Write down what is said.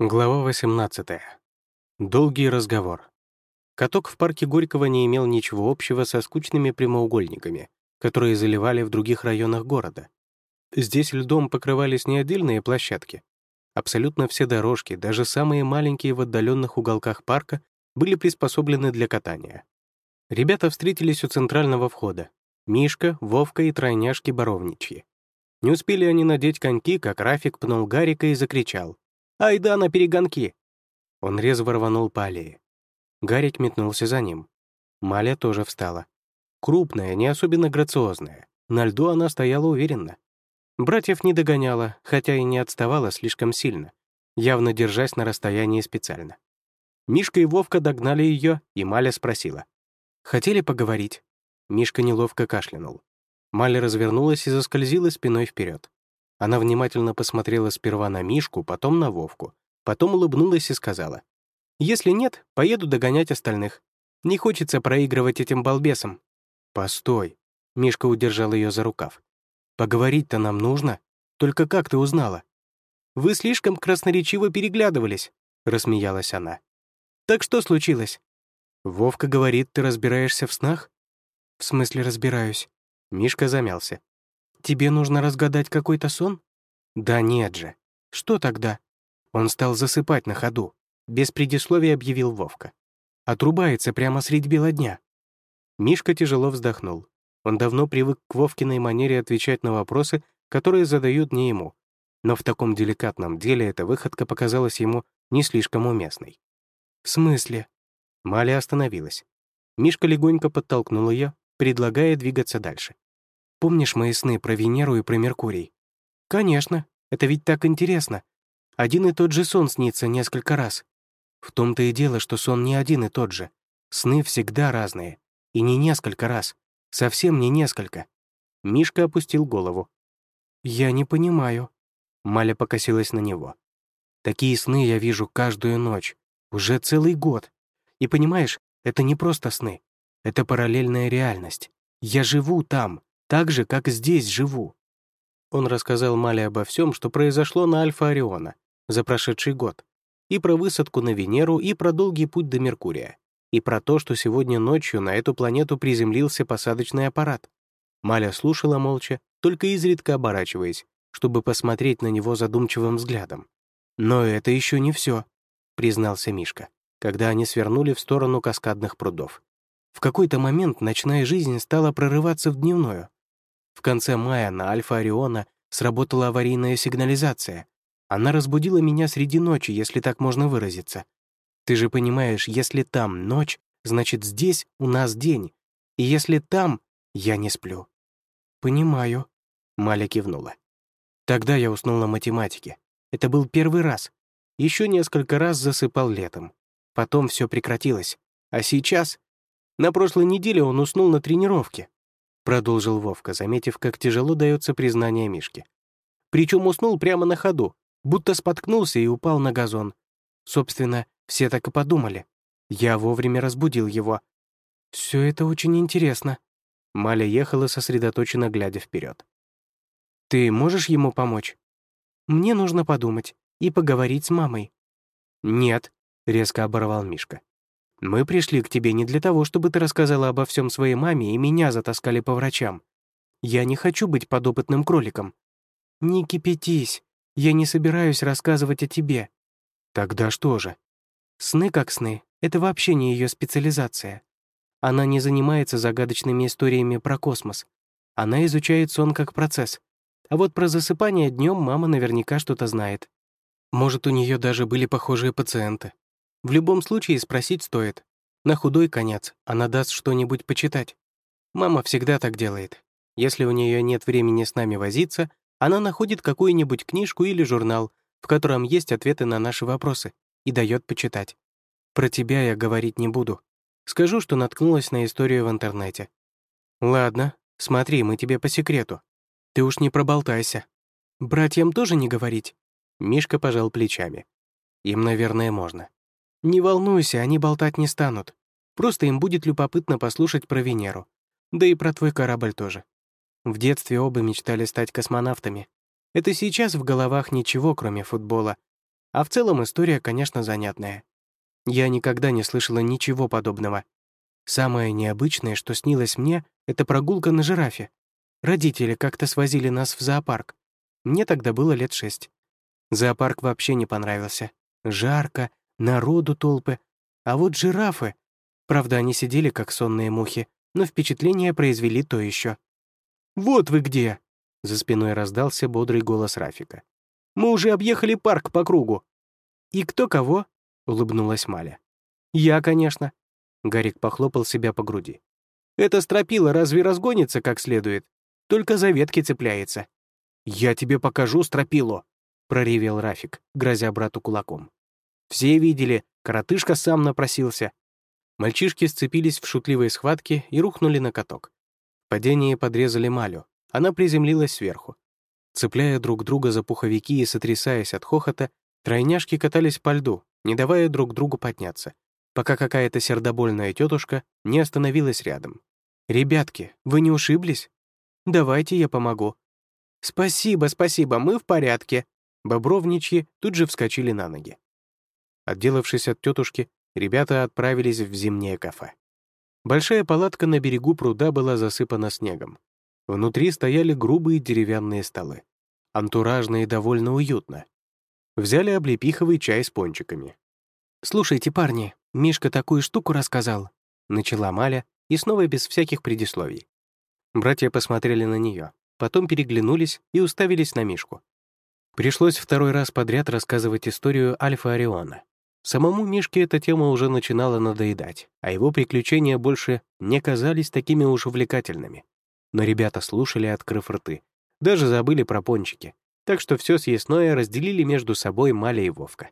Глава 18. Долгий разговор. Каток в парке Горького не имел ничего общего со скучными прямоугольниками, которые заливали в других районах города. Здесь льдом покрывались не отдельные площадки. Абсолютно все дорожки, даже самые маленькие в отдаленных уголках парка, были приспособлены для катания. Ребята встретились у центрального входа. Мишка, Вовка и тройняшки Боровничьи. Не успели они надеть коньки, как Рафик пнул Гарика и закричал — Айда на перегонки!» Он резво рванул по аллее. Гарик метнулся за ним. Маля тоже встала. Крупная, не особенно грациозная. На льду она стояла уверенно. Братьев не догоняла, хотя и не отставала слишком сильно, явно держась на расстоянии специально. Мишка и Вовка догнали ее, и Маля спросила. «Хотели поговорить?» Мишка неловко кашлянул. Маля развернулась и заскользила спиной вперед. Она внимательно посмотрела сперва на Мишку, потом на Вовку, потом улыбнулась и сказала, «Если нет, поеду догонять остальных. Не хочется проигрывать этим балбесам». «Постой», — Мишка удержал ее за рукав. «Поговорить-то нам нужно. Только как ты узнала?» «Вы слишком красноречиво переглядывались», — рассмеялась она. «Так что случилось?» «Вовка говорит, ты разбираешься в снах?» «В смысле разбираюсь?» Мишка замялся. Тебе нужно разгадать какой-то сон? Да нет же. Что тогда? Он стал засыпать на ходу. Без предисловия объявил Вовка. Отрубается прямо средь бела дня. Мишка тяжело вздохнул. Он давно привык к Вовкиной манере отвечать на вопросы, которые задают не ему. Но в таком деликатном деле эта выходка показалась ему не слишком уместной. «В смысле?» Маля остановилась. Мишка легонько подтолкнул ее, предлагая двигаться дальше. Помнишь мои сны про Венеру и про Меркурий? Конечно, это ведь так интересно. Один и тот же сон снится несколько раз. В том-то и дело, что сон не один и тот же. Сны всегда разные. И не несколько раз. Совсем не несколько. Мишка опустил голову. «Я не понимаю». Маля покосилась на него. «Такие сны я вижу каждую ночь. Уже целый год. И понимаешь, это не просто сны. Это параллельная реальность. Я живу там, так же, как здесь живу». Он рассказал Мале обо всем, что произошло на Альфа Ориона за прошедший год, и про высадку на Венеру, и про долгий путь до Меркурия, и про то, что сегодня ночью на эту планету приземлился посадочный аппарат. Маля слушала молча, только изредка оборачиваясь, чтобы посмотреть на него задумчивым взглядом. «Но это еще не все», — признался Мишка, когда они свернули в сторону каскадных прудов. В какой-то момент ночная жизнь стала прорываться в дневную, в конце мая на Альфа Ориона сработала аварийная сигнализация. Она разбудила меня среди ночи, если так можно выразиться. Ты же понимаешь, если там ночь, значит здесь у нас день. И если там, я не сплю. «Понимаю», — Маля кивнула. Тогда я уснул на математике. Это был первый раз. Еще несколько раз засыпал летом. Потом все прекратилось. А сейчас... На прошлой неделе он уснул на тренировке продолжил Вовка, заметив, как тяжело дается признание Мишки. Причем уснул прямо на ходу, будто споткнулся и упал на газон. Собственно, все так и подумали. Я вовремя разбудил его. Все это очень интересно. Маля ехала сосредоточенно, глядя вперед. «Ты можешь ему помочь?» «Мне нужно подумать и поговорить с мамой». «Нет», — резко оборвал Мишка. Мы пришли к тебе не для того, чтобы ты рассказала обо всем своей маме и меня затаскали по врачам. Я не хочу быть подопытным кроликом. Не кипятись. Я не собираюсь рассказывать о тебе. Тогда что же? Сны как сны. Это вообще не ее специализация. Она не занимается загадочными историями про космос. Она изучает сон как процесс. А вот про засыпание днем мама наверняка что-то знает. Может, у нее даже были похожие пациенты. В любом случае спросить стоит. На худой конец она даст что-нибудь почитать. Мама всегда так делает. Если у нее нет времени с нами возиться, она находит какую-нибудь книжку или журнал, в котором есть ответы на наши вопросы, и дает почитать. Про тебя я говорить не буду. Скажу, что наткнулась на историю в интернете. Ладно, смотри, мы тебе по секрету. Ты уж не проболтайся. Братьям тоже не говорить? Мишка пожал плечами. Им, наверное, можно. Не волнуйся, они болтать не станут. Просто им будет любопытно послушать про Венеру. Да и про твой корабль тоже. В детстве оба мечтали стать космонавтами. Это сейчас в головах ничего, кроме футбола. А в целом история, конечно, занятная. Я никогда не слышала ничего подобного. Самое необычное, что снилось мне, это прогулка на жирафе. Родители как-то свозили нас в зоопарк. Мне тогда было лет шесть. Зоопарк вообще не понравился. Жарко, народу толпы. А вот жирафы... Правда, они сидели как сонные мухи, но впечатление произвели то еще. «Вот вы где!» — за спиной раздался бодрый голос Рафика. «Мы уже объехали парк по кругу». «И кто кого?» — улыбнулась Маля. «Я, конечно». Гарик похлопал себя по груди. «Это стропила разве разгонится как следует? Только за ветки цепляется». «Я тебе покажу стропилу!» — проревел Рафик, грозя брату кулаком. Все видели, коротышка сам напросился. Мальчишки сцепились в шутливой схватке и рухнули на каток. В падении подрезали Малю. Она приземлилась сверху. Цепляя друг друга за пуховики и сотрясаясь от хохота, тройняшки катались по льду, не давая друг другу подняться, пока какая-то сердобольная тетушка не остановилась рядом. «Ребятки, вы не ушиблись? Давайте я помогу». «Спасибо, спасибо, мы в порядке». Бобровничьи тут же вскочили на ноги. Отделавшись от тетушки, ребята отправились в зимнее кафе. Большая палатка на берегу пруда была засыпана снегом. Внутри стояли грубые деревянные столы. Антуражно и довольно уютно. Взяли облепиховый чай с пончиками. «Слушайте, парни, Мишка такую штуку рассказал», — начала Маля, и снова без всяких предисловий. Братья посмотрели на нее, потом переглянулись и уставились на Мишку. Пришлось второй раз подряд рассказывать историю Альфа Ориона. Самому Мишке эта тема уже начинала надоедать, а его приключения больше не казались такими уж увлекательными. Но ребята слушали, открыв рты. Даже забыли про пончики. Так что все съестное разделили между собой Маля и Вовка.